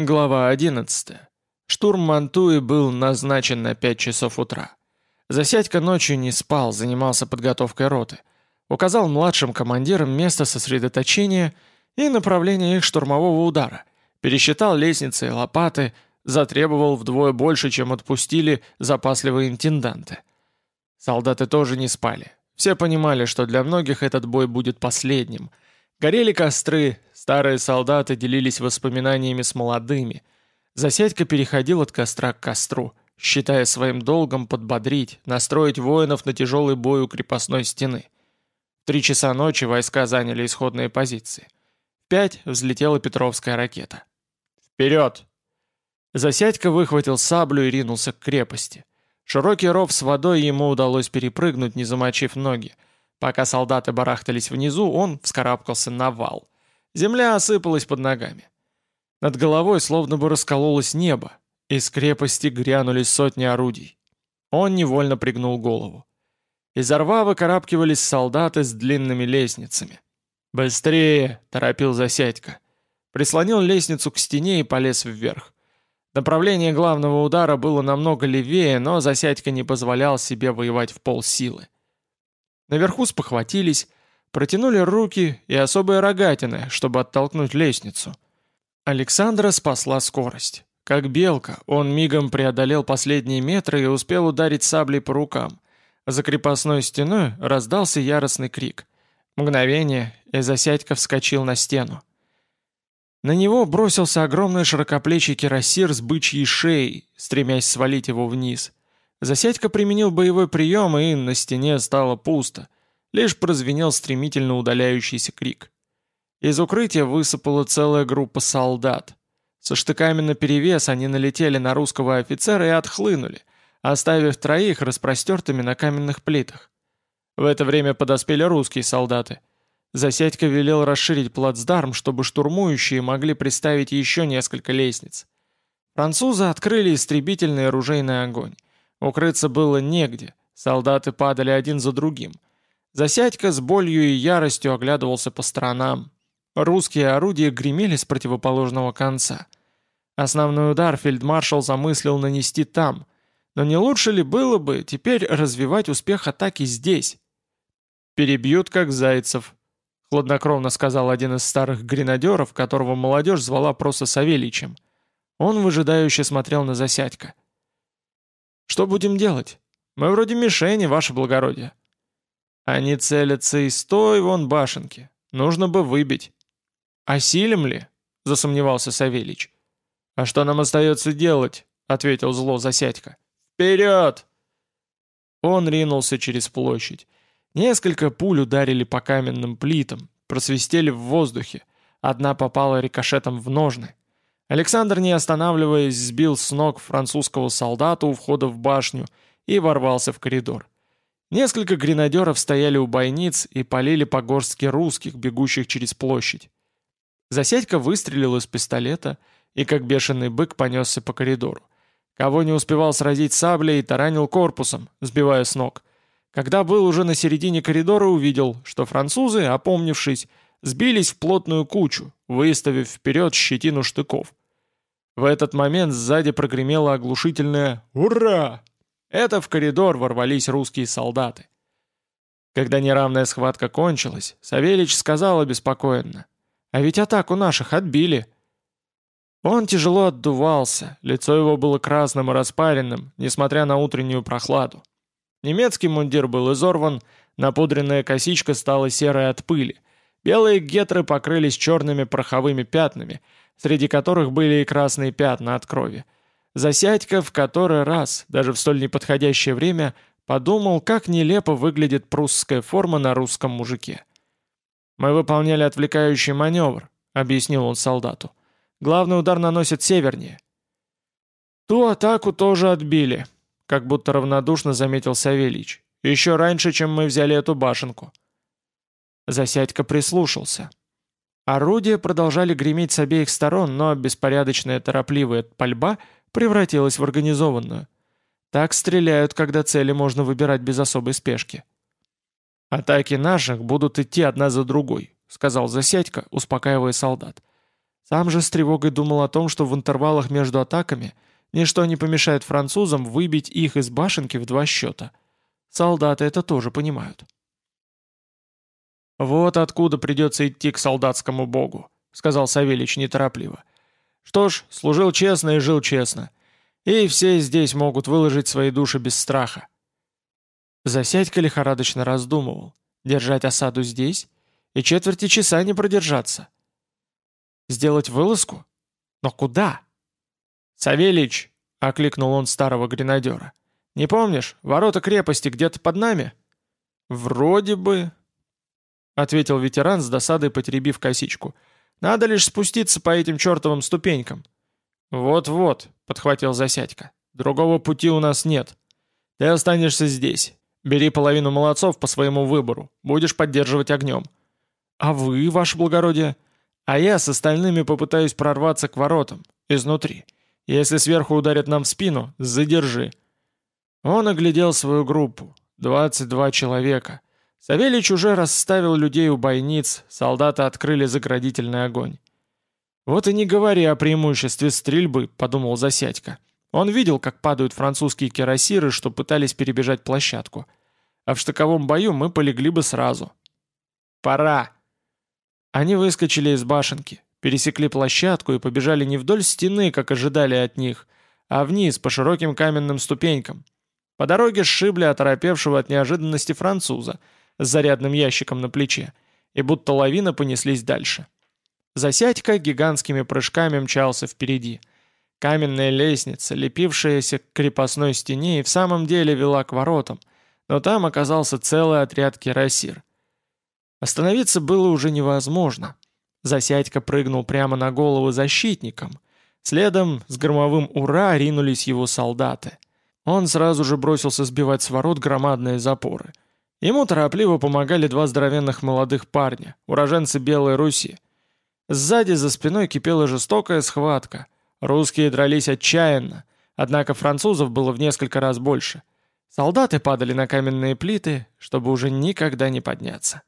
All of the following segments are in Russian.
Глава 11. Штурм Мантуи был назначен на 5 часов утра. Засядька ночью не спал, занимался подготовкой роты. Указал младшим командирам место сосредоточения и направление их штурмового удара. Пересчитал лестницы и лопаты, затребовал вдвое больше, чем отпустили запасливые интенданты. Солдаты тоже не спали. Все понимали, что для многих этот бой будет последним – Горели костры, старые солдаты делились воспоминаниями с молодыми. Засядька переходил от костра к костру, считая своим долгом подбодрить, настроить воинов на тяжелый бой у крепостной стены. В три часа ночи войска заняли исходные позиции. В пять взлетела Петровская ракета. «Вперед!» Засядька выхватил саблю и ринулся к крепости. Широкий ров с водой ему удалось перепрыгнуть, не замочив ноги. Пока солдаты барахтались внизу, он вскарабкался на вал. Земля осыпалась под ногами. Над головой словно бы раскололось небо. Из крепости грянулись сотни орудий. Он невольно пригнул голову. Из рва выкарабкивались солдаты с длинными лестницами. «Быстрее!» — торопил Засядько. Прислонил лестницу к стене и полез вверх. Направление главного удара было намного левее, но Засядько не позволял себе воевать в полсилы. Наверху спохватились, протянули руки и особые рогатины, чтобы оттолкнуть лестницу. Александра спасла скорость. Как белка, он мигом преодолел последние метры и успел ударить саблей по рукам. За крепостной стеной раздался яростный крик. Мгновение, и Засядько вскочил на стену. На него бросился огромный широкоплечий кирасир с бычьей шеей, стремясь свалить его вниз. Засядько применил боевой прием, и на стене стало пусто. Лишь прозвенел стремительно удаляющийся крик. Из укрытия высыпала целая группа солдат. Со штыками наперевес они налетели на русского офицера и отхлынули, оставив троих распростертыми на каменных плитах. В это время подоспели русские солдаты. Засядько велел расширить плацдарм, чтобы штурмующие могли приставить еще несколько лестниц. Французы открыли истребительный оружейный огонь. Укрыться было негде, солдаты падали один за другим. Засядька с болью и яростью оглядывался по сторонам. Русские орудия гремели с противоположного конца. Основной удар фельдмаршал замыслил нанести там, но не лучше ли было бы теперь развивать успех атаки здесь? «Перебьют, как зайцев», — хладнокровно сказал один из старых гренадеров, которого молодежь звала просто Савельичем. Он выжидающе смотрел на Засядька. Что будем делать? Мы вроде мишени, ваше благородие». «Они целятся из той вон башенки. Нужно бы выбить». «Осилим ли?» — засомневался Савельич. «А что нам остается делать?» — ответил зло Засядько. «Вперед!» Он ринулся через площадь. Несколько пуль ударили по каменным плитам, просвистели в воздухе. Одна попала рикошетом в ножны. Александр, не останавливаясь, сбил с ног французского солдата у входа в башню и ворвался в коридор. Несколько гренадеров стояли у бойниц и полили по горстке русских, бегущих через площадь. Засядька выстрелил из пистолета и, как бешеный бык, понесся по коридору. Кого не успевал сразить саблей, таранил корпусом, сбивая с ног. Когда был уже на середине коридора, увидел, что французы, опомнившись, сбились в плотную кучу, выставив вперед щетину штыков. В этот момент сзади прогремело оглушительное «Ура!». Это в коридор ворвались русские солдаты. Когда неравная схватка кончилась, Савельич сказал обеспокоенно, «А ведь атаку наших отбили». Он тяжело отдувался, лицо его было красным и распаренным, несмотря на утреннюю прохладу. Немецкий мундир был изорван, напудренная косичка стала серой от пыли, Белые гетры покрылись черными пороховыми пятнами, среди которых были и красные пятна от крови. Засядька в который раз, даже в столь неподходящее время, подумал, как нелепо выглядит прусская форма на русском мужике. «Мы выполняли отвлекающий маневр», — объяснил он солдату. «Главный удар наносит севернее». «Ту атаку тоже отбили», — как будто равнодушно заметил Савельич. «Еще раньше, чем мы взяли эту башенку». Засядька прислушался. Орудия продолжали греметь с обеих сторон, но беспорядочная торопливая пальба превратилась в организованную. Так стреляют, когда цели можно выбирать без особой спешки. «Атаки наших будут идти одна за другой», — сказал Засядько, успокаивая солдат. Сам же с тревогой думал о том, что в интервалах между атаками ничто не помешает французам выбить их из башенки в два счета. Солдаты это тоже понимают. «Вот откуда придется идти к солдатскому богу», — сказал Савельич неторопливо. «Что ж, служил честно и жил честно. И все здесь могут выложить свои души без страха». Засядька лихорадочно раздумывал. Держать осаду здесь? И четверти часа не продержаться. Сделать вылазку? Но куда? «Савельич!» — окликнул он старого гренадера. «Не помнишь, ворота крепости где-то под нами?» «Вроде бы...» — ответил ветеран с досадой, потеребив косичку. «Надо лишь спуститься по этим чертовым ступенькам». «Вот-вот», — подхватил Засядько. «Другого пути у нас нет. Ты останешься здесь. Бери половину молодцов по своему выбору. Будешь поддерживать огнем». «А вы, ваше благородие?» «А я с остальными попытаюсь прорваться к воротам. Изнутри. Если сверху ударят нам в спину, задержи». Он оглядел свою группу. 22 человека. Савельич уже расставил людей у бойниц, солдаты открыли заградительный огонь. «Вот и не говори о преимуществе стрельбы», — подумал Засядько. Он видел, как падают французские кирасиры, что пытались перебежать площадку. А в штыковом бою мы полегли бы сразу. «Пора!» Они выскочили из башенки, пересекли площадку и побежали не вдоль стены, как ожидали от них, а вниз по широким каменным ступенькам. По дороге сшибли оторопевшего от неожиданности француза — с зарядным ящиком на плече, и будто лавина понеслись дальше. Засядька гигантскими прыжками мчался впереди. Каменная лестница, лепившаяся к крепостной стене, и в самом деле вела к воротам, но там оказался целый отряд кирасир. Остановиться было уже невозможно. Засядька прыгнул прямо на голову защитникам. Следом с громовым «Ура!» ринулись его солдаты. Он сразу же бросился сбивать с ворот громадные запоры — Ему торопливо помогали два здоровенных молодых парня, уроженцы Белой Руси. Сзади за спиной кипела жестокая схватка. Русские дрались отчаянно, однако французов было в несколько раз больше. Солдаты падали на каменные плиты, чтобы уже никогда не подняться.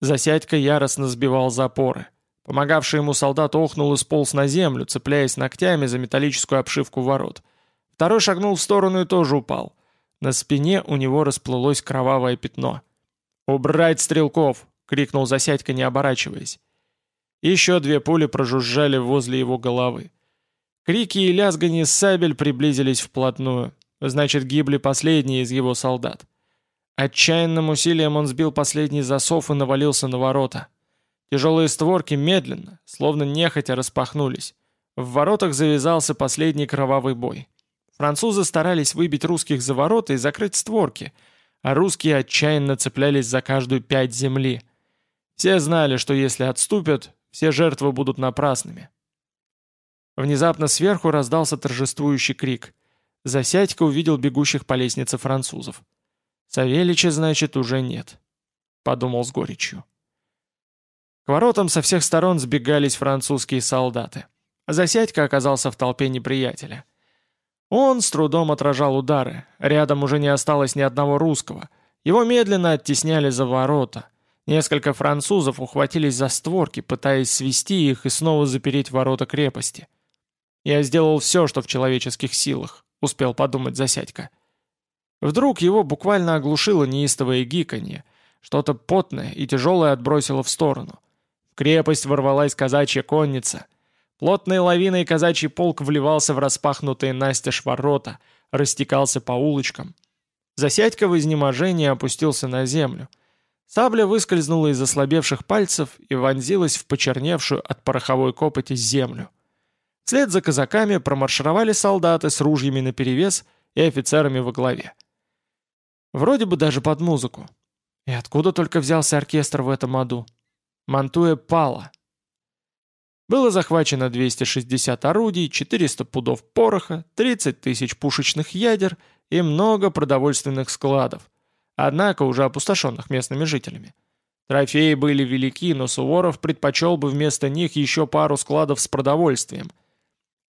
Засядька яростно сбивал запоры. Помогавший ему солдат охнул и сполз на землю, цепляясь ногтями за металлическую обшивку ворот. Второй шагнул в сторону и тоже упал. На спине у него расплылось кровавое пятно. «Убрать стрелков!» — крикнул Засядько, не оборачиваясь. Еще две пули прожужжали возле его головы. Крики и лязганье сабель приблизились вплотную. Значит, гибли последние из его солдат. Отчаянным усилием он сбил последний засов и навалился на ворота. Тяжелые створки медленно, словно нехотя распахнулись. В воротах завязался последний кровавый бой. Французы старались выбить русских за ворота и закрыть створки, а русские отчаянно цеплялись за каждую пять земли. Все знали, что если отступят, все жертвы будут напрасными. Внезапно сверху раздался торжествующий крик. Засядько увидел бегущих по лестнице французов. «Савелича, значит, уже нет», — подумал с горечью. К воротам со всех сторон сбегались французские солдаты. Засядько оказался в толпе неприятеля. Он с трудом отражал удары, рядом уже не осталось ни одного русского. Его медленно оттесняли за ворота. Несколько французов ухватились за створки, пытаясь свести их и снова запереть ворота крепости. «Я сделал все, что в человеческих силах», — успел подумать Засядько. Вдруг его буквально оглушило неистовое гиканье. Что-то потное и тяжелое отбросило в сторону. В крепость ворвалась казачья конница — Плотной лавиной казачий полк вливался в распахнутые настежь ворота, растекался по улочкам. Засядька в изнеможении опустился на землю. Сабля выскользнула из ослабевших пальцев и вонзилась в почерневшую от пороховой копоти землю. Вслед за казаками промаршировали солдаты с ружьями наперевес и офицерами во главе. Вроде бы даже под музыку. И откуда только взялся оркестр в этом аду? Мантуя пала, было захвачено 260 орудий, 400 пудов пороха, 30 тысяч пушечных ядер и много продовольственных складов, однако уже опустошенных местными жителями. Трофеи были велики, но Суворов предпочел бы вместо них еще пару складов с продовольствием.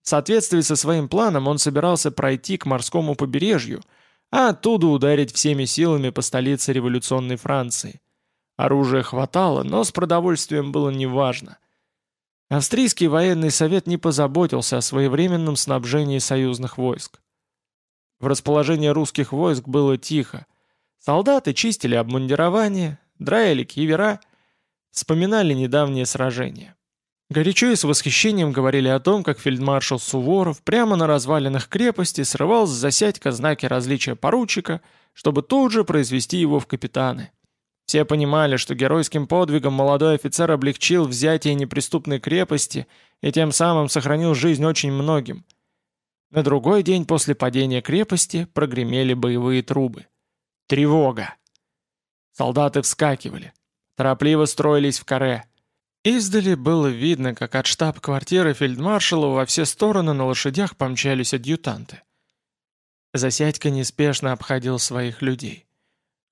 В соответствии со своим планом он собирался пройти к морскому побережью, а оттуда ударить всеми силами по столице революционной Франции. Оружия хватало, но с продовольствием было неважно. Австрийский военный совет не позаботился о своевременном снабжении союзных войск. В расположении русских войск было тихо. Солдаты чистили обмундирование, драили кивера, вспоминали недавние сражения. Горячо и с восхищением говорили о том, как фельдмаршал Суворов прямо на развалинах крепости срывал с засядька знаки различия поручика, чтобы тут же произвести его в капитаны. Все понимали, что геройским подвигом молодой офицер облегчил взятие неприступной крепости и тем самым сохранил жизнь очень многим. На другой день после падения крепости прогремели боевые трубы. Тревога! Солдаты вскакивали. Торопливо строились в каре. Издали было видно, как от штаб-квартиры фельдмаршала во все стороны на лошадях помчались адъютанты. Засядька неспешно обходил своих людей.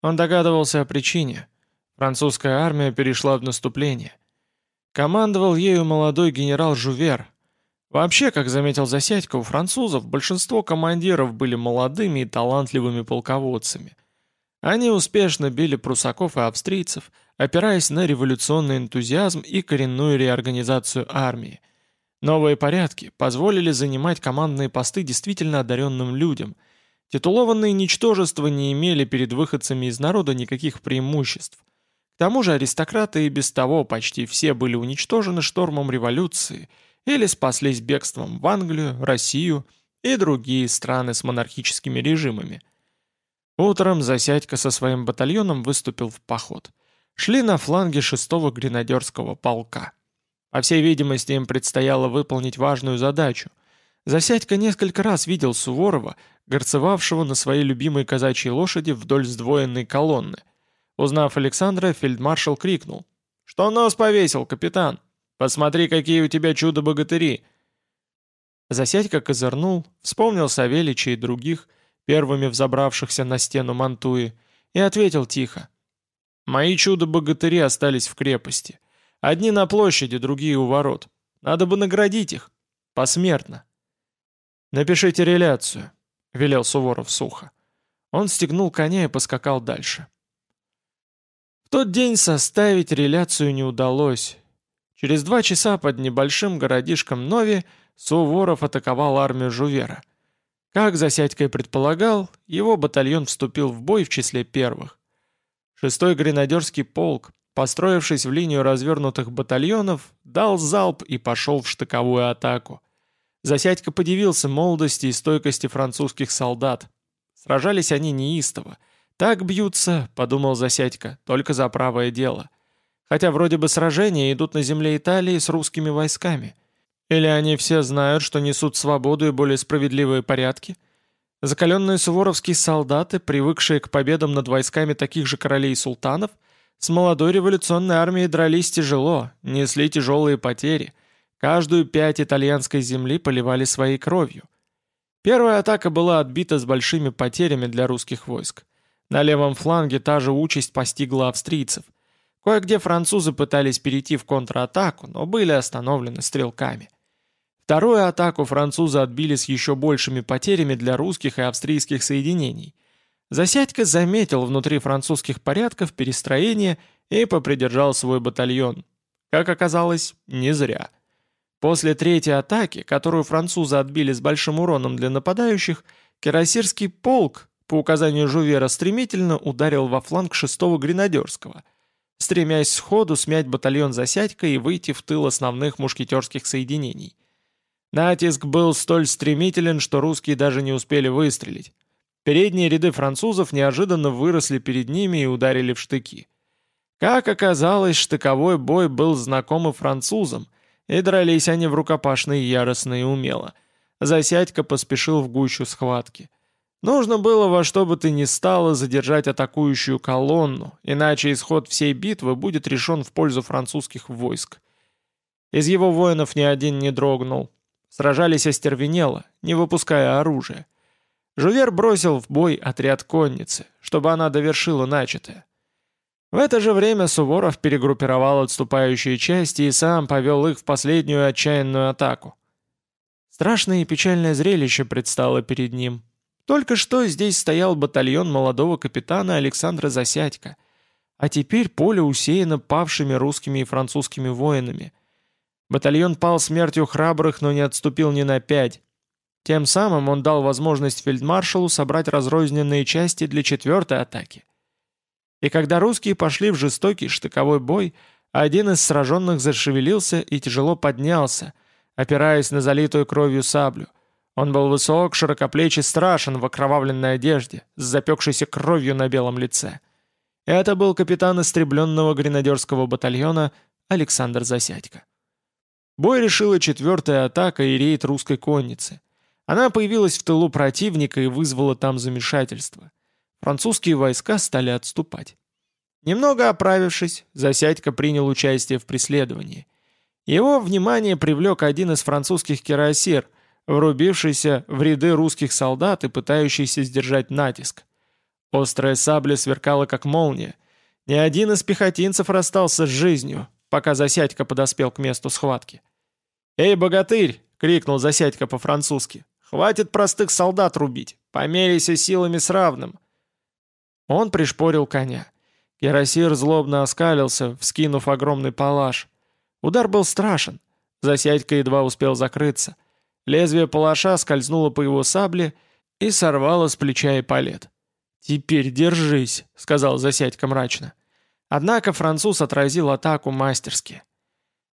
Он догадывался о причине. Французская армия перешла в наступление. Командовал ею молодой генерал Жувер. Вообще, как заметил Засядько, у французов большинство командиров были молодыми и талантливыми полководцами. Они успешно били прусаков и австрийцев, опираясь на революционный энтузиазм и коренную реорганизацию армии. Новые порядки позволили занимать командные посты действительно одаренным людям – Титулованные ничтожества не имели перед выходцами из народа никаких преимуществ. К тому же аристократы и без того почти все были уничтожены штормом революции или спаслись бегством в Англию, Россию и другие страны с монархическими режимами. Утром Засядько со своим батальоном выступил в поход. Шли на фланге 6-го гренадерского полка. По всей видимости, им предстояло выполнить важную задачу. Засядько несколько раз видел Суворова, горцевавшего на своей любимой казачьей лошади вдоль сдвоенной колонны. Узнав Александра, фельдмаршал крикнул. «Что нос повесил, капитан? Посмотри, какие у тебя чудо-богатыри!» Засядька козырнул, вспомнил Савелича и других, первыми взобравшихся на стену Мантуи, и ответил тихо. «Мои чудо-богатыри остались в крепости. Одни на площади, другие у ворот. Надо бы наградить их. Посмертно. Напишите реляцию. — велел Суворов сухо. Он стегнул коня и поскакал дальше. В тот день составить реляцию не удалось. Через два часа под небольшим городишком Нови Суворов атаковал армию Жувера. Как Засядько предполагал, его батальон вступил в бой в числе первых. Шестой гренадерский полк, построившись в линию развернутых батальонов, дал залп и пошел в штыковую атаку. Засядько подивился молодости и стойкости французских солдат. Сражались они неистово. «Так бьются», — подумал Засядько, — «только за правое дело». Хотя вроде бы сражения идут на земле Италии с русскими войсками. Или они все знают, что несут свободу и более справедливые порядки? Закаленные суворовские солдаты, привыкшие к победам над войсками таких же королей и султанов, с молодой революционной армией дрались тяжело, несли тяжелые потери — Каждую пять итальянской земли поливали своей кровью. Первая атака была отбита с большими потерями для русских войск. На левом фланге та же участь постигла австрийцев. Кое-где французы пытались перейти в контратаку, но были остановлены стрелками. Вторую атаку французы отбили с еще большими потерями для русских и австрийских соединений. Засядько заметил внутри французских порядков перестроение и попридержал свой батальон. Как оказалось, не зря. После третьей атаки, которую французы отбили с большим уроном для нападающих, Кирасирский полк, по указанию Жувера, стремительно ударил во фланг 6-го гренадерского, стремясь сходу смять батальон Засядька и выйти в тыл основных мушкетерских соединений. Натиск был столь стремителен, что русские даже не успели выстрелить. Передние ряды французов неожиданно выросли перед ними и ударили в штыки. Как оказалось, штыковой бой был знаком и французам – и дрались они в рукопашной яростно и умело. Засядька поспешил в гущу схватки. Нужно было во что бы то ни стало задержать атакующую колонну, иначе исход всей битвы будет решен в пользу французских войск. Из его воинов ни один не дрогнул. Сражались остервенело, не выпуская оружия. Жувер бросил в бой отряд конницы, чтобы она довершила начатое. В это же время Суворов перегруппировал отступающие части и сам повел их в последнюю отчаянную атаку. Страшное и печальное зрелище предстало перед ним. Только что здесь стоял батальон молодого капитана Александра Засядько, а теперь поле усеяно павшими русскими и французскими воинами. Батальон пал смертью храбрых, но не отступил ни на пять. Тем самым он дал возможность фельдмаршалу собрать разрозненные части для четвертой атаки. И когда русские пошли в жестокий штыковой бой, один из сраженных зашевелился и тяжело поднялся, опираясь на залитую кровью саблю. Он был высок, широкоплечий, страшен в окровавленной одежде, с запекшейся кровью на белом лице. Это был капитан истребленного гренадерского батальона Александр Засядько. Бой решила четвертая атака и рейд русской конницы. Она появилась в тылу противника и вызвала там замешательство. Французские войска стали отступать. Немного оправившись, Засядько принял участие в преследовании. Его внимание привлек один из французских кирасир, врубившийся в ряды русских солдат и пытающийся сдержать натиск. Острая сабля сверкала как молния. Ни один из пехотинцев расстался с жизнью, пока Засядько подоспел к месту схватки. «Эй, богатырь!» — крикнул Засядько по-французски. «Хватит простых солдат рубить! Померяйся силами с равным!» Он пришпорил коня. Кирасир злобно оскалился, вскинув огромный палаш. Удар был страшен. Засядька едва успел закрыться. Лезвие палаша скользнуло по его сабле и сорвало с плеча и палет. «Теперь держись», — сказал Засядька мрачно. Однако француз отразил атаку мастерски.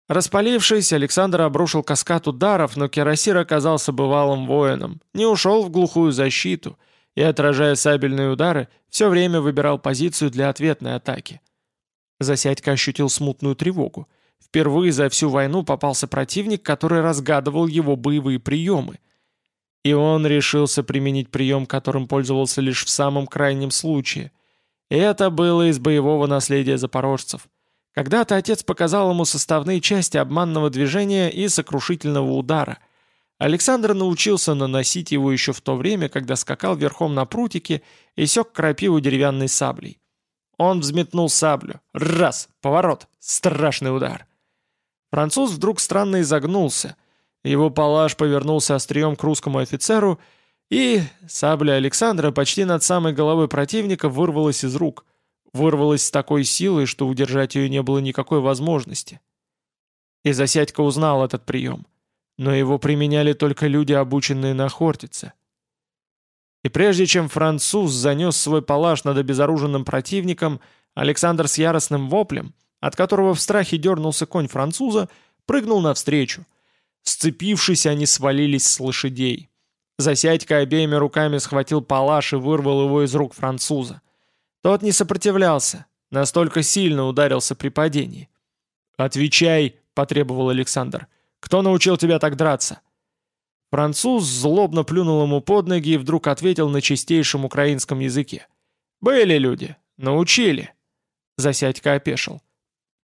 Распалившись, Александр обрушил каскад ударов, но Кирасир оказался бывалым воином, не ушел в глухую защиту и, отражая сабельные удары, все время выбирал позицию для ответной атаки. Засядько ощутил смутную тревогу. Впервые за всю войну попался противник, который разгадывал его боевые приемы. И он решился применить прием, которым пользовался лишь в самом крайнем случае. И это было из боевого наследия запорожцев – когда-то отец показал ему составные части обманного движения и сокрушительного удара. Александр научился наносить его еще в то время, когда скакал верхом на прутике и сек крапиву деревянной саблей. Он взметнул саблю. Раз! Поворот! Страшный удар! Француз вдруг странно изогнулся. Его палаш повернулся острием к русскому офицеру, и сабля Александра почти над самой головой противника вырвалась из рук — вырвалась с такой силой, что удержать ее не было никакой возможности. И Засядько узнал этот прием. Но его применяли только люди, обученные на Хортице. И прежде чем француз занес свой палаш над обезоруженным противником, Александр с яростным воплем, от которого в страхе дернулся конь француза, прыгнул навстречу. Сцепившись, они свалились с лошадей. Засядько обеими руками схватил палаш и вырвал его из рук француза. Тот не сопротивлялся, настолько сильно ударился при падении. «Отвечай», — потребовал Александр. «Кто научил тебя так драться?» Француз злобно плюнул ему под ноги и вдруг ответил на чистейшем украинском языке. «Были люди. Научили». Засядька опешил.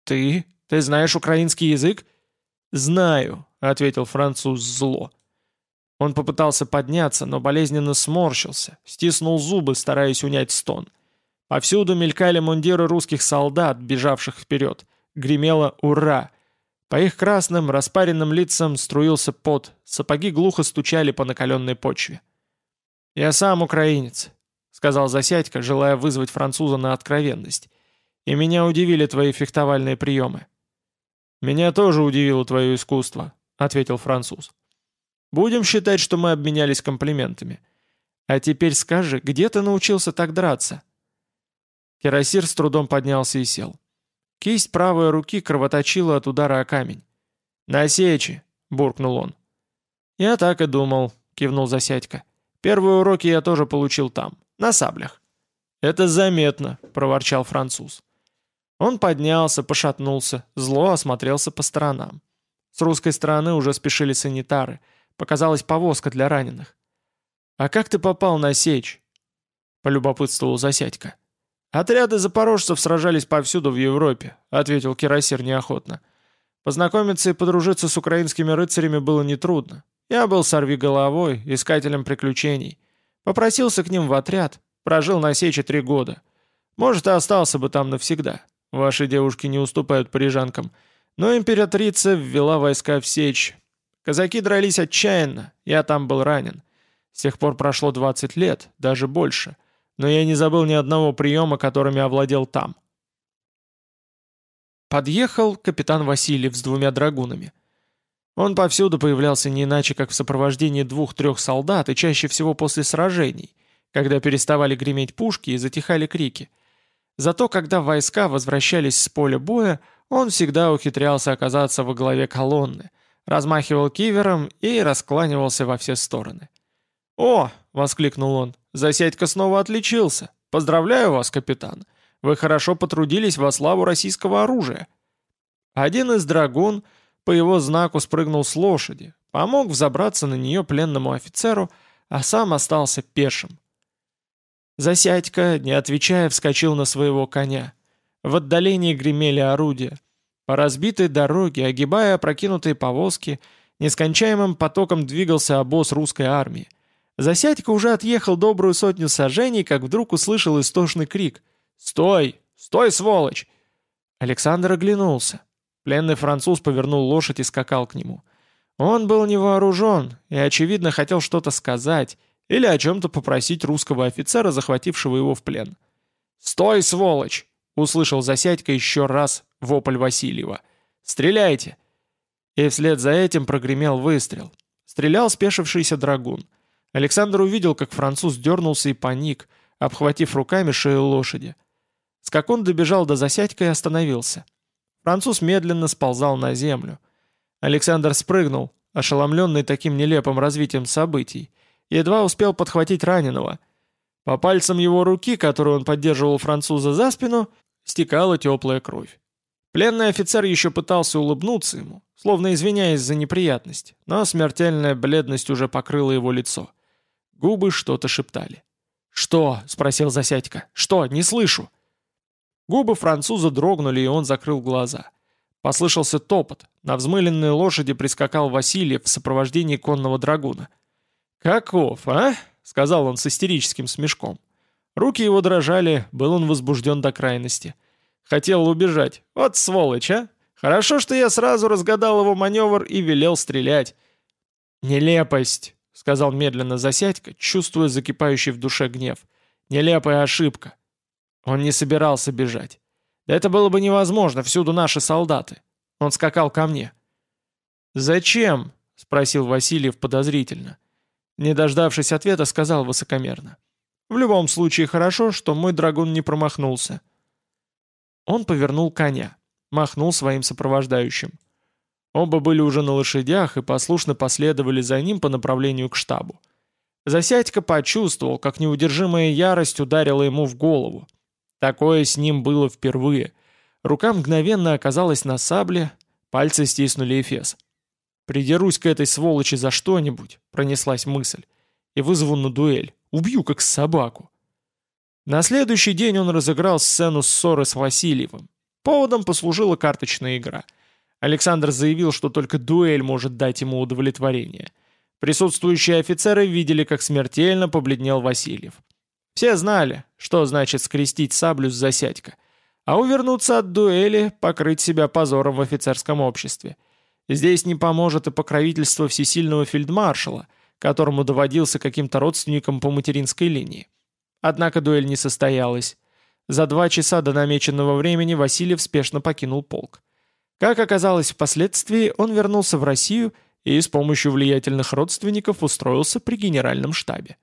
«Ты? Ты знаешь украинский язык?» «Знаю», — ответил француз зло. Он попытался подняться, но болезненно сморщился, стиснул зубы, стараясь унять стон. Повсюду мелькали мундиры русских солдат, бежавших вперед. Гремело «Ура!». По их красным, распаренным лицам струился пот, сапоги глухо стучали по накаленной почве. «Я сам украинец», — сказал Засядько, желая вызвать француза на откровенность. «И меня удивили твои фехтовальные приемы». «Меня тоже удивило твое искусство», — ответил француз. «Будем считать, что мы обменялись комплиментами. А теперь скажи, где ты научился так драться?» Кирасир с трудом поднялся и сел. Кисть правой руки кровоточила от удара о камень. «На сечи!» — буркнул он. «Я так и думал», — кивнул Засядько. «Первые уроки я тоже получил там, на саблях». «Это заметно», — проворчал француз. Он поднялся, пошатнулся, зло осмотрелся по сторонам. С русской стороны уже спешили санитары. Показалась повозка для раненых. «А как ты попал на сечь?» — полюбопытствовал Засядько. «Отряды запорожцев сражались повсюду в Европе», — ответил Кирасир неохотно. «Познакомиться и подружиться с украинскими рыцарями было нетрудно. Я был сорвиголовой, искателем приключений. Попросился к ним в отряд, прожил на Сече три года. Может, и остался бы там навсегда. Ваши девушки не уступают парижанкам. Но императрица ввела войска в Сечь. Казаки дрались отчаянно, я там был ранен. С тех пор прошло 20 лет, даже больше» но я не забыл ни одного приема, которыми овладел там. Подъехал капитан Васильев с двумя драгунами. Он повсюду появлялся не иначе, как в сопровождении двух-трех солдат и чаще всего после сражений, когда переставали греметь пушки и затихали крики. Зато когда войска возвращались с поля боя, он всегда ухитрялся оказаться во главе колонны, размахивал кивером и раскланивался во все стороны. «О!» — воскликнул он. «Засядька снова отличился! Поздравляю вас, капитан! Вы хорошо потрудились во славу российского оружия!» Один из драгун по его знаку спрыгнул с лошади, помог взобраться на нее пленному офицеру, а сам остался пешим. Засядька, не отвечая, вскочил на своего коня. В отдалении гремели орудия. По разбитой дороге, огибая опрокинутые повозки, нескончаемым потоком двигался обоз русской армии. Засядька уже отъехал добрую сотню сажений, как вдруг услышал истошный крик. «Стой! Стой, сволочь!» Александр оглянулся. Пленный француз повернул лошадь и скакал к нему. Он был не вооружен и, очевидно, хотел что-то сказать или о чем-то попросить русского офицера, захватившего его в плен. «Стой, сволочь!» — услышал Засядько еще раз вопль Васильева. «Стреляйте!» И вслед за этим прогремел выстрел. Стрелял спешившийся драгун. Александр увидел, как француз дернулся и паник, обхватив руками шею лошади. Скакун добежал до Засядька и остановился. Француз медленно сползал на землю. Александр спрыгнул, ошеломленный таким нелепым развитием событий. Едва успел подхватить раненого. По пальцам его руки, которую он поддерживал француза за спину, стекала теплая кровь. Пленный офицер еще пытался улыбнуться ему, словно извиняясь за неприятность, но смертельная бледность уже покрыла его лицо. Губы что-то шептали. «Что?» — спросил Засядько. «Что? Не слышу!» Губы француза дрогнули, и он закрыл глаза. Послышался топот. На взмыленной лошади прискакал Васильев в сопровождении конного драгуна. «Каков, а?» — сказал он с истерическим смешком. Руки его дрожали, был он возбужден до крайности. Хотел убежать. Вот сволочь, а! Хорошо, что я сразу разгадал его маневр и велел стрелять. «Нелепость!» — сказал медленно Засядько, чувствуя закипающий в душе гнев. «Нелепая ошибка. Он не собирался бежать. Да это было бы невозможно, всюду наши солдаты. Он скакал ко мне. «Зачем?» — спросил Васильев подозрительно. Не дождавшись ответа, сказал высокомерно. «В любом случае хорошо, что мой драгун не промахнулся». Он повернул коня, махнул своим сопровождающим. Оба были уже на лошадях и послушно последовали за ним по направлению к штабу. Засядько почувствовал, как неудержимая ярость ударила ему в голову. Такое с ним было впервые. Рука мгновенно оказалась на сабле, пальцы стиснули эфес. «Придерусь к этой сволочи за что-нибудь», — пронеслась мысль, «и вызову на дуэль. Убью, как собаку». На следующий день он разыграл сцену ссоры с Васильевым. Поводом послужила карточная игра. Александр заявил, что только дуэль может дать ему удовлетворение. Присутствующие офицеры видели, как смертельно побледнел Васильев. Все знали, что значит скрестить саблю с засядька. А увернуться от дуэли, покрыть себя позором в офицерском обществе. Здесь не поможет и покровительство всесильного фельдмаршала, которому доводился каким-то родственником по материнской линии. Однако дуэль не состоялась. За два часа до намеченного времени Васильев спешно покинул полк. Как оказалось впоследствии, он вернулся в Россию и с помощью влиятельных родственников устроился при генеральном штабе.